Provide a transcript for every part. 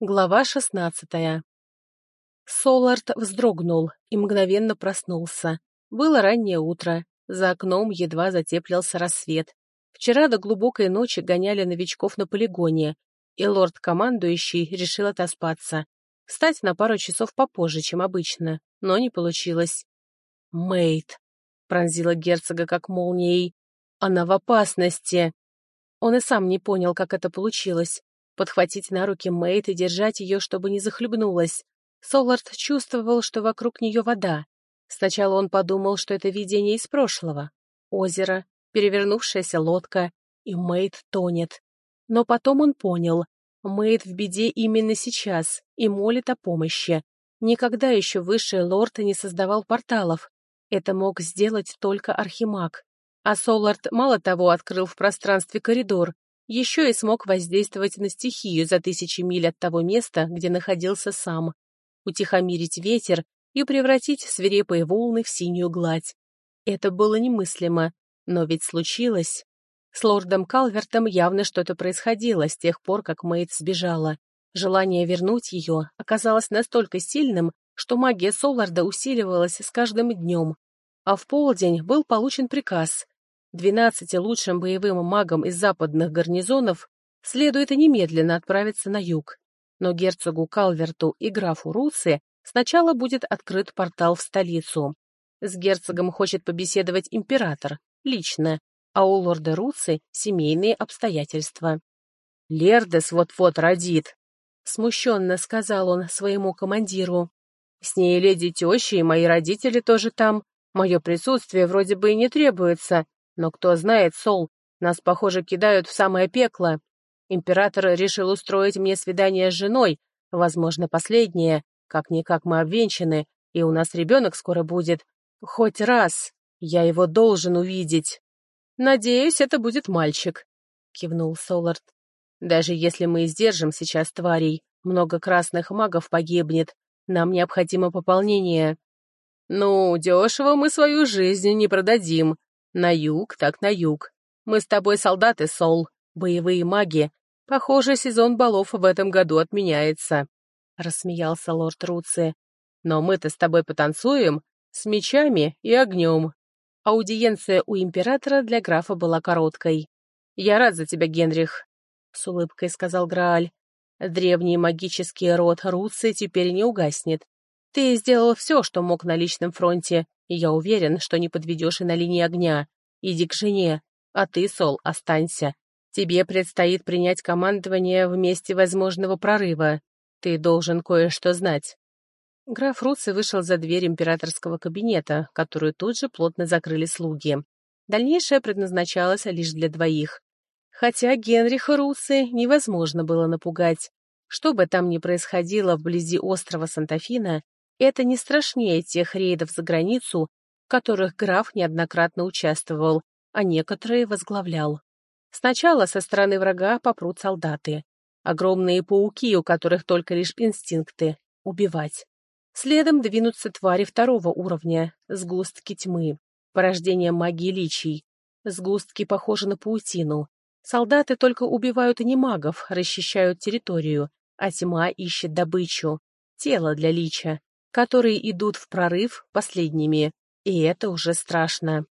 Глава шестнадцатая. Солард вздрогнул и мгновенно проснулся. Было раннее утро, за окном едва затеплился рассвет. Вчера до глубокой ночи гоняли новичков на полигоне, и лорд-командующий решил отоспаться. Встать на пару часов попозже, чем обычно, но не получилось. «Мэйд!» — пронзила герцога как молнией. «Она в опасности!» Он и сам не понял, как это получилось подхватить на руки Мэйд и держать ее, чтобы не захлебнулась. Солард чувствовал, что вокруг нее вода. Сначала он подумал, что это видение из прошлого. Озеро, перевернувшаяся лодка, и Мэйд тонет. Но потом он понял, Мэйд в беде именно сейчас и молит о помощи. Никогда еще высший лорд не создавал порталов. Это мог сделать только Архимаг. А Солард мало того открыл в пространстве коридор, еще и смог воздействовать на стихию за тысячи миль от того места, где находился сам, утихомирить ветер и превратить свирепые волны в синюю гладь. Это было немыслимо, но ведь случилось. С лордом Калвертом явно что-то происходило с тех пор, как Мэйд сбежала. Желание вернуть ее оказалось настолько сильным, что магия Соларда усиливалась с каждым днем. А в полдень был получен приказ Двенадцати лучшим боевым магам из западных гарнизонов следует немедленно отправиться на юг. Но герцогу Калверту и графу Руци сначала будет открыт портал в столицу. С герцогом хочет побеседовать император, лично, а у лорда Руци семейные обстоятельства. «Лердес вот-вот родит», — смущенно сказал он своему командиру. «С ней леди теща и мои родители тоже там. Мое присутствие вроде бы и не требуется, но кто знает, Сол, нас, похоже, кидают в самое пекло. Император решил устроить мне свидание с женой, возможно, последнее. Как-никак мы обвенчаны, и у нас ребенок скоро будет. Хоть раз я его должен увидеть. Надеюсь, это будет мальчик, — кивнул Солард. Даже если мы издержим сейчас тварей, много красных магов погибнет. Нам необходимо пополнение. Ну, дешево мы свою жизнь не продадим, на юг, так на юг. Мы с тобой солдаты, Сол, боевые маги. Похоже, сезон балов в этом году отменяется. Рассмеялся лорд Руци. Но мы-то с тобой потанцуем с мечами и огнем. Аудиенция у императора для графа была короткой. «Я рад за тебя, Генрих», — с улыбкой сказал Грааль. «Древний магический род Руци теперь не угаснет. Ты сделал все, что мог на личном фронте, и я уверен, что не подведешь и на линии огня. Иди к жене, а ты, Сол, останься. Тебе предстоит принять командование в месте возможного прорыва. Ты должен кое-что знать». Граф Руци вышел за дверь императорского кабинета, которую тут же плотно закрыли слуги. Дальнейшее предназначалось лишь для двоих. Хотя Генриха Руци невозможно было напугать. Что бы там ни происходило вблизи острова Сантафина, это не страшнее тех рейдов за границу, в которых граф неоднократно участвовал, а некоторые возглавлял. Сначала со стороны врага попрут солдаты. Огромные пауки, у которых только лишь инстинкты — убивать. Следом двинутся твари второго уровня, сгустки тьмы, порождение магии личий. Сгустки похожи на паутину. Солдаты только убивают не магов, расчищают территорию, а тьма ищет добычу, тело для лича, которые идут в прорыв последними, и это уже страшно.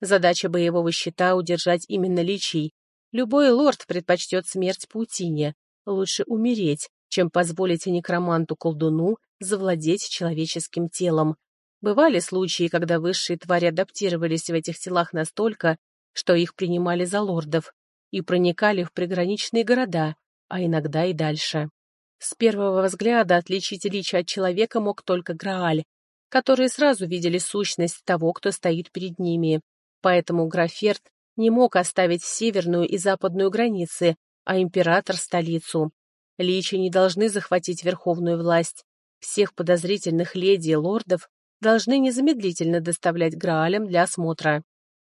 Задача боевого щита — удержать именно личий. Любой лорд предпочтет смерть паутине. Лучше умереть, чем позволить некроманту-колдуну завладеть человеческим телом. Бывали случаи, когда высшие твари адаптировались в этих телах настолько, что их принимали за лордов и проникали в приграничные города, а иногда и дальше. С первого взгляда отличить лича от человека мог только Грааль, которые сразу видели сущность того, кто стоит перед ними. Поэтому Граферт не мог оставить северную и западную границы, а император — столицу. Личи не должны захватить верховную власть. Всех подозрительных леди и лордов должны незамедлительно доставлять Граалям для осмотра.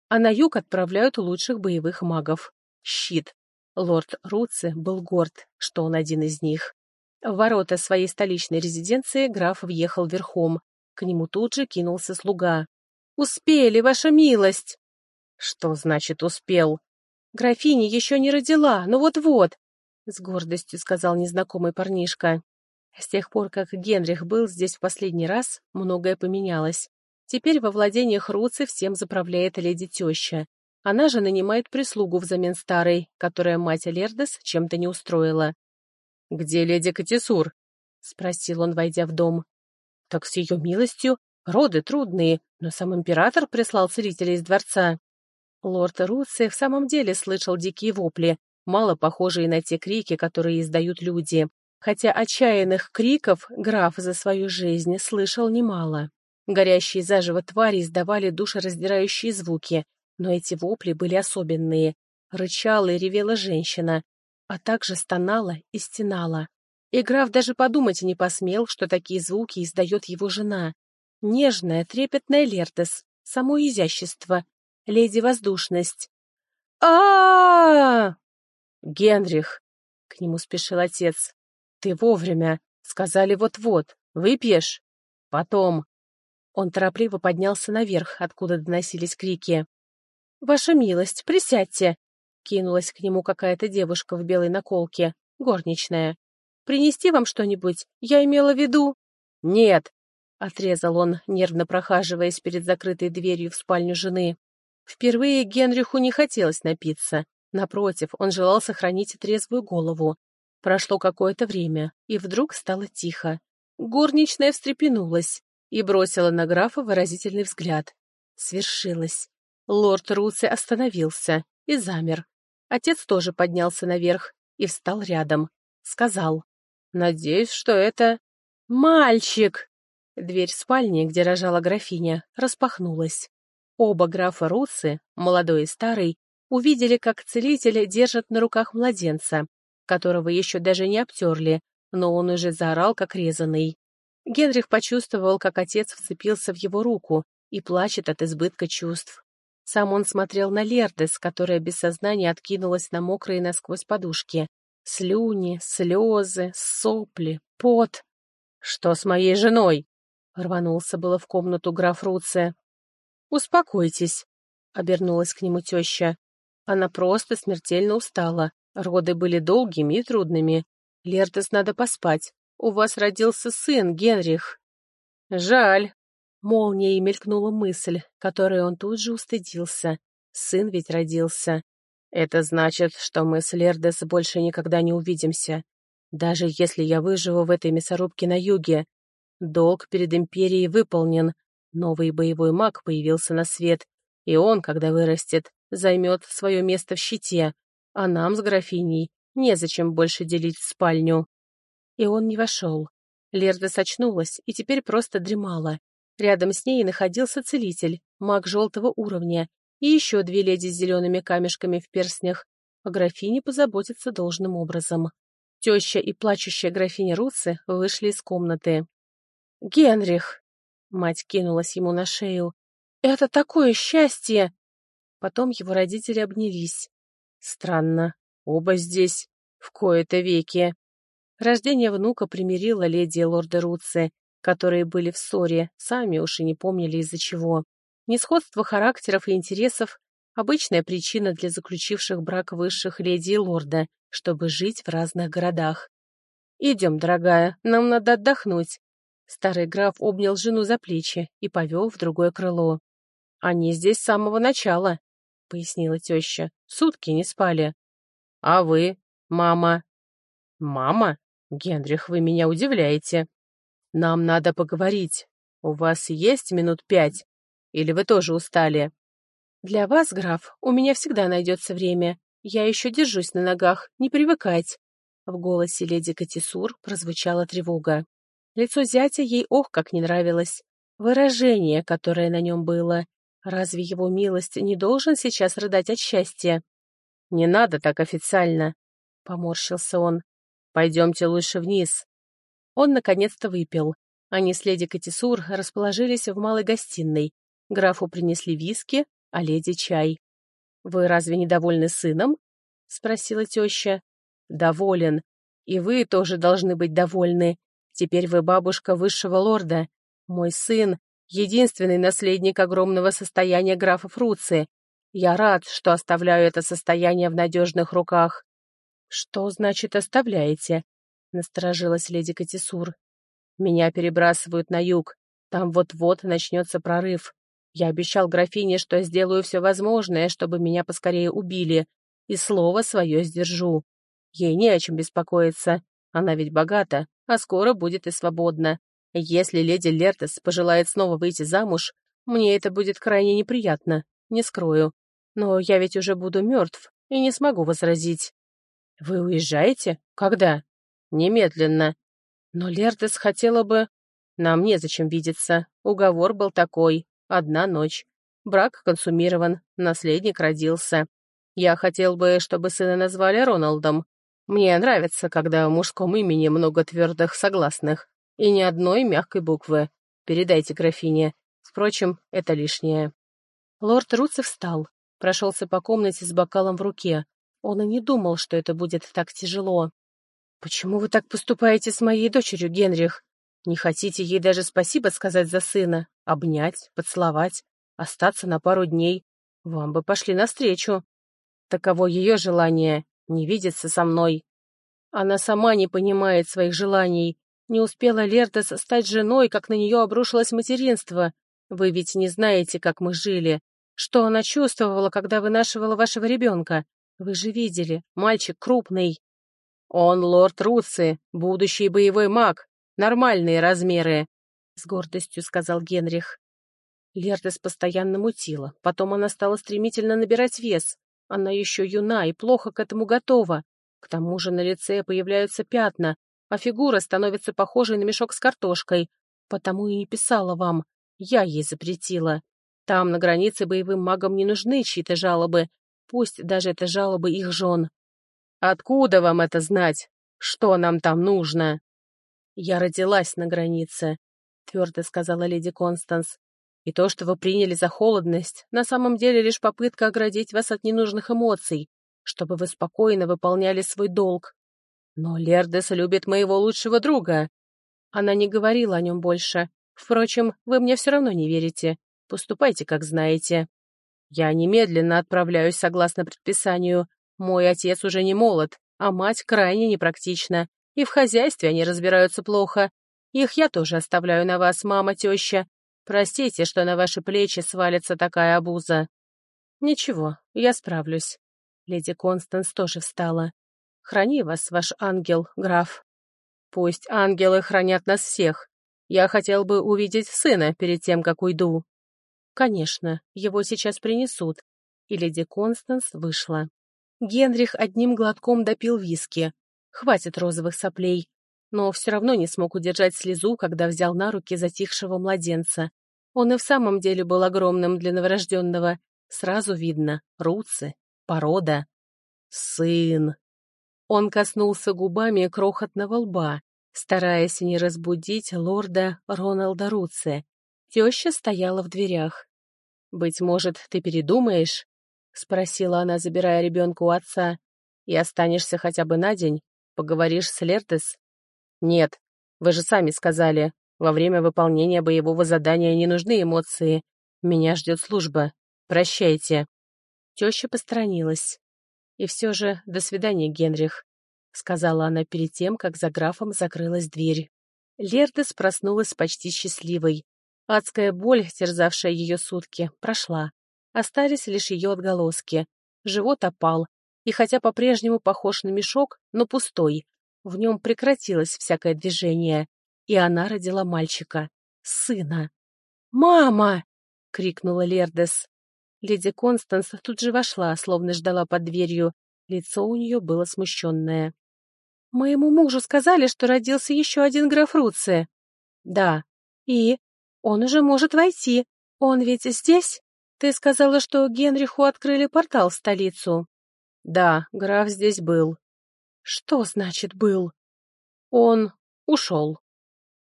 А на юг отправляют лучших боевых магов. Щит. Лорд Руци был горд, что он один из них. В ворота своей столичной резиденции граф въехал верхом. К нему тут же кинулся слуга. «Успели, ваша милость!» «Что значит «успел»?» «Графиня еще не родила, но вот-вот!» — с гордостью сказал незнакомый парнишка. С тех пор, как Генрих был здесь в последний раз, многое поменялось. Теперь во владениях Руцы всем заправляет леди-теща. Она же нанимает прислугу взамен старой, которая мать Лердес чем-то не устроила. «Где леди Катисур?» — спросил он, войдя в дом. «Так с ее милостью. Роды трудные, но сам император прислал целителя из дворца». Лорд Руци в самом деле слышал дикие вопли, мало похожие на те крики, которые издают люди хотя отчаянных криков граф за свою жизнь слышал немало. Горящие заживо твари издавали душераздирающие звуки, но эти вопли были особенные. Рычала и ревела женщина, а также стонала и стенала. И граф даже подумать не посмел, что такие звуки издает его жена. Нежная, трепетная Лертес, само изящество, леди-воздушность. а Генрих! К нему спешил отец. «Ты вовремя. Сказали вот-вот. Выпьешь?» «Потом». Он торопливо поднялся наверх, откуда доносились крики. «Ваша милость, присядьте!» Кинулась к нему какая-то девушка в белой наколке, горничная. «Принести вам что-нибудь? Я имела в виду...» «Нет!» — отрезал он, нервно прохаживаясь перед закрытой дверью в спальню жены. Впервые Генриху не хотелось напиться. Напротив, он желал сохранить трезвую голову. Прошло какое-то время, и вдруг стало тихо. Горничная встрепенулась и бросила на графа выразительный взгляд. Свершилось. Лорд Руци остановился и замер. Отец тоже поднялся наверх и встал рядом. Сказал. «Надеюсь, что это...» «Мальчик!» Дверь спальни, где рожала графиня, распахнулась. Оба графа Руцы, молодой и старый, увидели, как целитель держит на руках младенца, которого еще даже не обтерли, но он уже заорал, как резанный. Генрих почувствовал, как отец вцепился в его руку и плачет от избытка чувств. Сам он смотрел на Лердес, которая без сознания откинулась на мокрые насквозь подушки. Слюни, слезы, сопли, пот. «Что с моей женой?» — рванулся было в комнату граф Руце. «Успокойтесь», — обернулась к нему теща. Она просто смертельно устала, Роды были долгими и трудными. Лертес надо поспать. У вас родился сын, Генрих. Жаль. Молнией мелькнула мысль, которой он тут же устыдился. Сын ведь родился. Это значит, что мы с Лердес больше никогда не увидимся. Даже если я выживу в этой мясорубке на юге. Долг перед Империей выполнен. Новый боевой маг появился на свет, и он, когда вырастет, займет свое место в щите а нам с графиней незачем больше делить спальню. И он не вошел. Лерда сочнулась и теперь просто дремала. Рядом с ней находился целитель, маг желтого уровня, и еще две леди с зелеными камешками в перстнях. О графине позаботиться должным образом. Теща и плачущая графиня Руцы вышли из комнаты. «Генрих!» — мать кинулась ему на шею. «Это такое счастье!» Потом его родители обнялись. Странно, оба здесь, в кои-то веки. Рождение внука примирило леди и лорда Руци, которые были в ссоре, сами уж и не помнили из-за чего. Несходство характеров и интересов – обычная причина для заключивших брак высших леди и лорда, чтобы жить в разных городах. «Идем, дорогая, нам надо отдохнуть». Старый граф обнял жену за плечи и повел в другое крыло. «Они здесь с самого начала», — пояснила теща. «Сутки не спали». «А вы, мама?» «Мама? Генрих, вы меня удивляете. Нам надо поговорить. У вас есть минут пять? Или вы тоже устали?» «Для вас, граф, у меня всегда найдется время. Я еще держусь на ногах, не привыкать». В голосе леди Катисур прозвучала тревога. Лицо зятя ей ох как не нравилось. Выражение, которое на нем было, Разве его милость не должен сейчас рыдать от счастья? Не надо так официально, — поморщился он. Пойдемте лучше вниз. Он наконец-то выпил. Они с леди Катисур расположились в малой гостиной. Графу принесли виски, а леди чай. «Вы разве недовольны сыном?» — спросила теща. «Доволен. И вы тоже должны быть довольны. Теперь вы бабушка высшего лорда. Мой сын единственный наследник огромного состояния графа Фруции. Я рад, что оставляю это состояние в надежных руках. «Что значит оставляете?» — насторожилась леди Катисур. «Меня перебрасывают на юг. Там вот-вот начнется прорыв. Я обещал графине, что сделаю все возможное, чтобы меня поскорее убили, и слово свое сдержу. Ей не о чем беспокоиться. Она ведь богата, а скоро будет и свободна. Если леди Лертес пожелает снова выйти замуж, мне это будет крайне неприятно, не скрою. Но я ведь уже буду мертв и не смогу возразить. Вы уезжаете? Когда? Немедленно. Но Лертес хотела бы... Нам незачем видеться. Уговор был такой. Одна ночь. Брак консумирован, наследник родился. Я хотел бы, чтобы сына назвали Роналдом. Мне нравится, когда в мужском имени много твердых согласных. И ни одной мягкой буквы. Передайте графине. Впрочем, это лишнее. Лорд Руци встал, прошелся по комнате с бокалом в руке. Он и не думал, что это будет так тяжело. «Почему вы так поступаете с моей дочерью, Генрих? Не хотите ей даже спасибо сказать за сына? Обнять, поцеловать, остаться на пару дней? Вам бы пошли навстречу. Таково ее желание — не видеться со мной. Она сама не понимает своих желаний. Не успела Лертес стать женой, как на нее обрушилось материнство. Вы ведь не знаете, как мы жили. Что она чувствовала, когда вынашивала вашего ребенка? Вы же видели, мальчик крупный. Он лорд Руци, будущий боевой маг. Нормальные размеры, — с гордостью сказал Генрих. Лертес постоянно мутила. Потом она стала стремительно набирать вес. Она еще юна и плохо к этому готова. К тому же на лице появляются пятна, а фигура становится похожей на мешок с картошкой. Потому и не писала вам. Я ей запретила. Там, на границе, боевым магам не нужны чьи-то жалобы. Пусть даже это жалобы их жен. Откуда вам это знать? Что нам там нужно? Я родилась на границе, твердо сказала леди Констанс. И то, что вы приняли за холодность, на самом деле лишь попытка оградить вас от ненужных эмоций, чтобы вы спокойно выполняли свой долг. Но Лердес любит моего лучшего друга. Она не говорила о нем больше. Впрочем, вы мне все равно не верите. Поступайте, как знаете. Я немедленно отправляюсь согласно предписанию. Мой отец уже не молод, а мать крайне непрактична. И в хозяйстве они разбираются плохо. Их я тоже оставляю на вас, мама, теща. Простите, что на ваши плечи свалится такая обуза. Ничего, я справлюсь. Леди Констанс тоже встала. Храни вас, ваш ангел, граф. Пусть ангелы хранят нас всех. Я хотел бы увидеть сына перед тем, как уйду. Конечно, его сейчас принесут. И леди Констанс вышла. Генрих одним глотком допил виски. Хватит розовых соплей но все равно не смог удержать слезу, когда взял на руки затихшего младенца. Он и в самом деле был огромным для новорожденного. Сразу видно — руцы, порода. Сын. Он коснулся губами крохотного лба, стараясь не разбудить лорда Роналда Руце. Теща стояла в дверях. «Быть может, ты передумаешь?» — спросила она, забирая ребенка у отца. «И останешься хотя бы на день? Поговоришь с Лертес?» «Нет, вы же сами сказали, во время выполнения боевого задания не нужны эмоции. Меня ждет служба. Прощайте». Теща посторонилась. «И все же, до свидания, Генрих», — сказала она перед тем, как за графом закрылась дверь. Лердес проснулась почти счастливой. Адская боль, терзавшая ее сутки, прошла. Остались лишь ее отголоски. Живот опал, и хотя по-прежнему похож на мешок, но пустой, в нем прекратилось всякое движение, и она родила мальчика, сына. «Мама!» — крикнула Лердес. Леди Констанс тут же вошла, словно ждала под дверью. Лицо у нее было смущенное. «Моему мужу сказали, что родился еще один граф Руция». «Да». «И? Он уже может войти. Он ведь здесь? Ты сказала, что Генриху открыли портал в столицу». «Да, граф здесь был». Что значит «был»? Он ушел.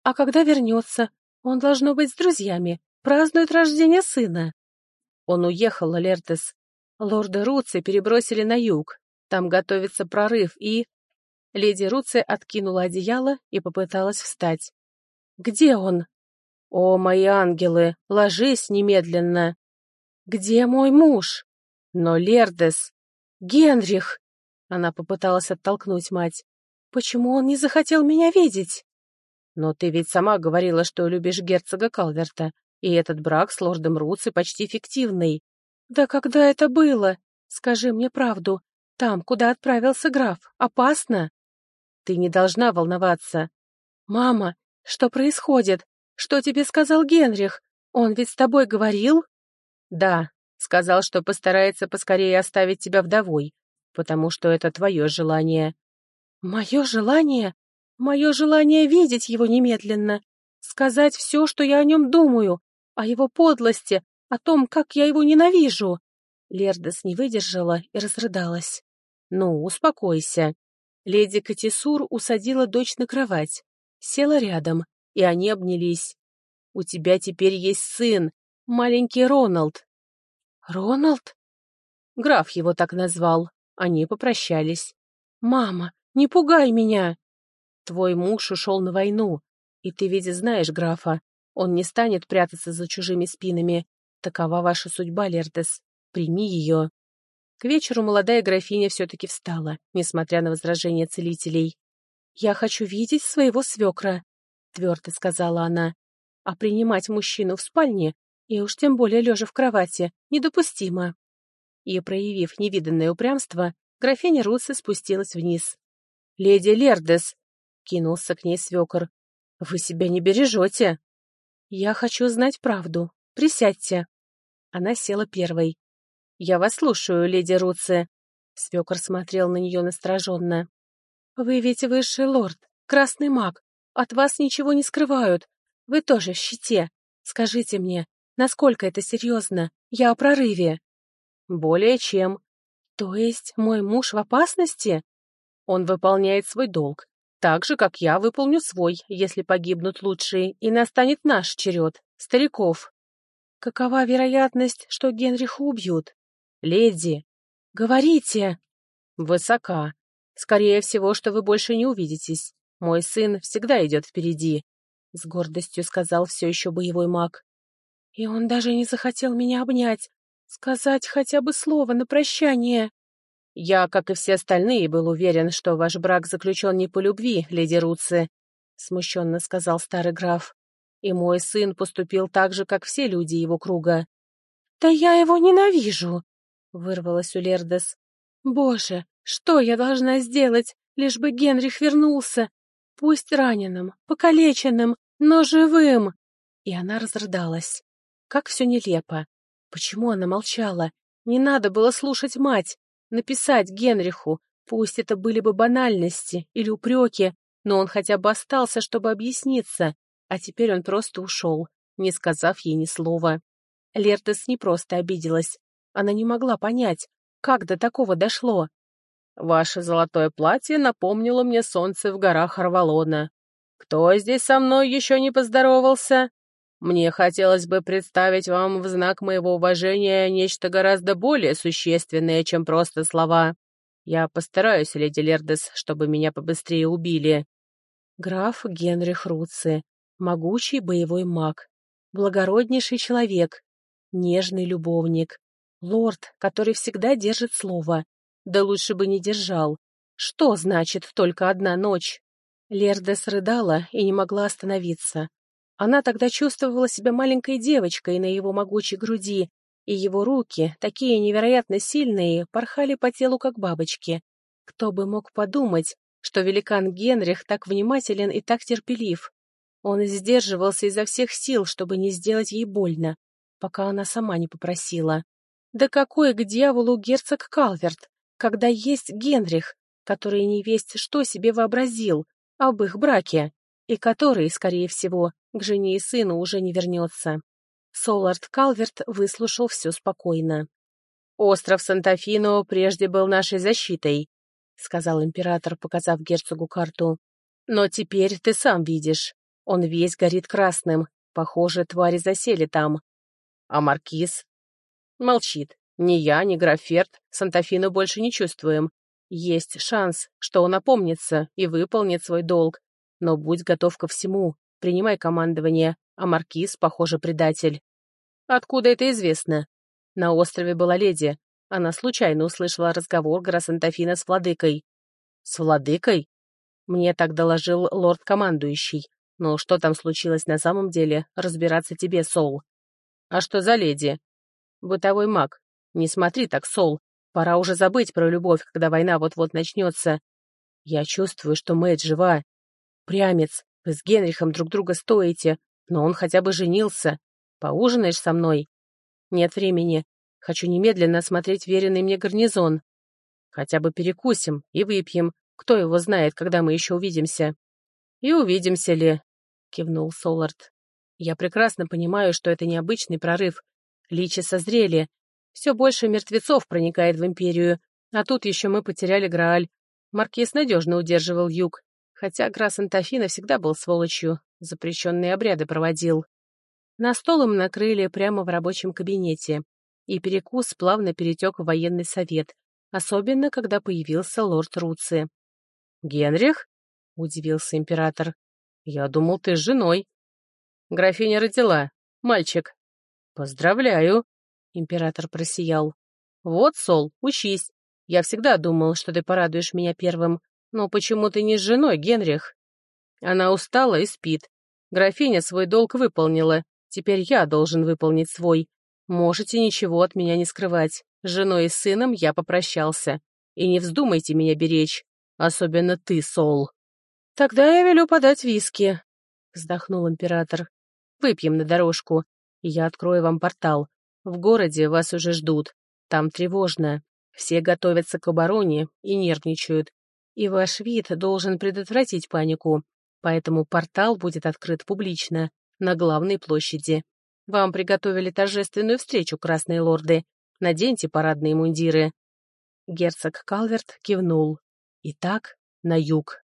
А когда вернется, он должно быть с друзьями, празднует рождение сына. Он уехал, Лертес. Лорда Руци перебросили на юг. Там готовится прорыв, и... Леди Руци откинула одеяло и попыталась встать. «Где он?» «О, мои ангелы, ложись немедленно!» «Где мой муж?» «Но Лердес...» «Генрих!» Она попыталась оттолкнуть мать. «Почему он не захотел меня видеть?» «Но ты ведь сама говорила, что любишь герцога Калверта, и этот брак с лордом Руци почти фиктивный». «Да когда это было? Скажи мне правду. Там, куда отправился граф, опасно?» «Ты не должна волноваться». «Мама, что происходит? Что тебе сказал Генрих? Он ведь с тобой говорил?» «Да, сказал, что постарается поскорее оставить тебя вдовой, потому что это твое желание». «Мое желание? Мое желание видеть его немедленно, сказать все, что я о нем думаю, о его подлости, о том, как я его ненавижу». Лердес не выдержала и разрыдалась. «Ну, успокойся». Леди Катисур усадила дочь на кровать, села рядом, и они обнялись. «У тебя теперь есть сын, маленький Роналд». «Роналд?» Граф его так назвал. Они попрощались. «Мама, не пугай меня!» «Твой муж ушел на войну, и ты ведь знаешь графа. Он не станет прятаться за чужими спинами. Такова ваша судьба, Лердес. Прими ее». К вечеру молодая графиня все-таки встала, несмотря на возражения целителей. «Я хочу видеть своего свекра», — твердо сказала она. «А принимать мужчину в спальне, и уж тем более лежа в кровати, недопустимо» и, проявив невиданное упрямство, графиня Русы спустилась вниз. «Леди Лердес!» — кинулся к ней свекор. «Вы себя не бережете!» «Я хочу знать правду. Присядьте!» Она села первой. «Я вас слушаю, леди Руци!» Свекор смотрел на нее настороженно. «Вы ведь высший лорд, красный маг. От вас ничего не скрывают. Вы тоже в щите. Скажите мне, насколько это серьезно? Я о прорыве». Более чем. То есть мой муж в опасности? Он выполняет свой долг, так же, как я выполню свой, если погибнут лучшие, и настанет наш черед, стариков. Какова вероятность, что Генриха убьют? Леди, говорите. Высока. Скорее всего, что вы больше не увидитесь. Мой сын всегда идет впереди, — с гордостью сказал все еще боевой маг. И он даже не захотел меня обнять, Сказать хотя бы слово на прощание. Я, как и все остальные, был уверен, что ваш брак заключен не по любви, леди Руци, смущенно сказал старый граф. И мой сын поступил так же, как все люди его круга. Да я его ненавижу, вырвалась у Лердес. Боже, что я должна сделать, лишь бы Генрих вернулся? Пусть раненым, покалеченным, но живым. И она разрыдалась. Как все нелепо. Почему она молчала? Не надо было слушать мать, написать Генриху. Пусть это были бы банальности или упреки, но он хотя бы остался, чтобы объясниться. А теперь он просто ушел, не сказав ей ни слова. Лертес не просто обиделась. Она не могла понять, как до такого дошло. «Ваше золотое платье напомнило мне солнце в горах Арвалона. Кто здесь со мной еще не поздоровался?» Мне хотелось бы представить вам в знак моего уважения нечто гораздо более существенное, чем просто слова. Я постараюсь, леди Лердес, чтобы меня побыстрее убили. Граф Генрих Руци, могучий боевой маг, благороднейший человек, нежный любовник, лорд, который всегда держит слово, да лучше бы не держал. Что значит только одна ночь? Лердес рыдала и не могла остановиться. Она тогда чувствовала себя маленькой девочкой на его могучей груди, и его руки, такие невероятно сильные, порхали по телу, как бабочки. Кто бы мог подумать, что великан Генрих так внимателен и так терпелив. Он сдерживался изо всех сил, чтобы не сделать ей больно, пока она сама не попросила. Да какой к дьяволу герцог Калверт, когда есть Генрих, который не весть что себе вообразил об их браке, и который, скорее всего, к жене и сыну уже не вернется. Солард Калверт выслушал все спокойно. «Остров Сантафино прежде был нашей защитой», — сказал император, показав герцогу карту. «Но теперь ты сам видишь. Он весь горит красным. Похоже, твари засели там. А маркиз?» «Молчит. Ни я, ни Граферт Сантафино больше не чувствуем. Есть шанс, что он опомнится и выполнит свой долг. Но будь готов ко всему. Принимай командование, а Маркиз, похоже, предатель. Откуда это известно? На острове была леди. Она случайно услышала разговор Грасантофина с владыкой. «С владыкой?» Мне так доложил лорд-командующий. Но что там случилось на самом деле, разбираться тебе, Сол. А что за леди? Бытовой маг. Не смотри так, Сол. Пора уже забыть про любовь, когда война вот-вот начнется. Я чувствую, что Мэйд жива. Прямец, вы с Генрихом друг друга стоите, но он хотя бы женился. Поужинаешь со мной? Нет времени. Хочу немедленно осмотреть веренный мне гарнизон. Хотя бы перекусим и выпьем. Кто его знает, когда мы еще увидимся. И увидимся ли, — кивнул Солард. «Я прекрасно понимаю, что это необычный прорыв. Личи созрели. Все больше мертвецов проникает в Империю, а тут еще мы потеряли Грааль. Маркиз надежно удерживал юг, хотя Грас Антофина всегда был сволочью, запрещенные обряды проводил. На стол им накрыли прямо в рабочем кабинете, и перекус плавно перетек в военный совет, особенно когда появился лорд Руци. «Генрих?» — удивился император. «Я думал, ты с женой». «Графиня родила. Мальчик». «Поздравляю», — император просиял. «Вот, Сол, учись. Я всегда думал, что ты порадуешь меня первым. Но почему ты не с женой, Генрих?» Она устала и спит. Графиня свой долг выполнила. Теперь я должен выполнить свой. Можете ничего от меня не скрывать. С женой и сыном я попрощался. И не вздумайте меня беречь. Особенно ты, Сол. «Тогда я велю подать виски», — вздохнул император. «Выпьем на дорожку, и я открою вам портал. В городе вас уже ждут. Там тревожно. Все готовятся к обороне и нервничают. И ваш вид должен предотвратить панику. Поэтому портал будет открыт публично, на главной площади. Вам приготовили торжественную встречу, красные лорды. Наденьте парадные мундиры». Герцог Калверт кивнул. «Итак, на юг».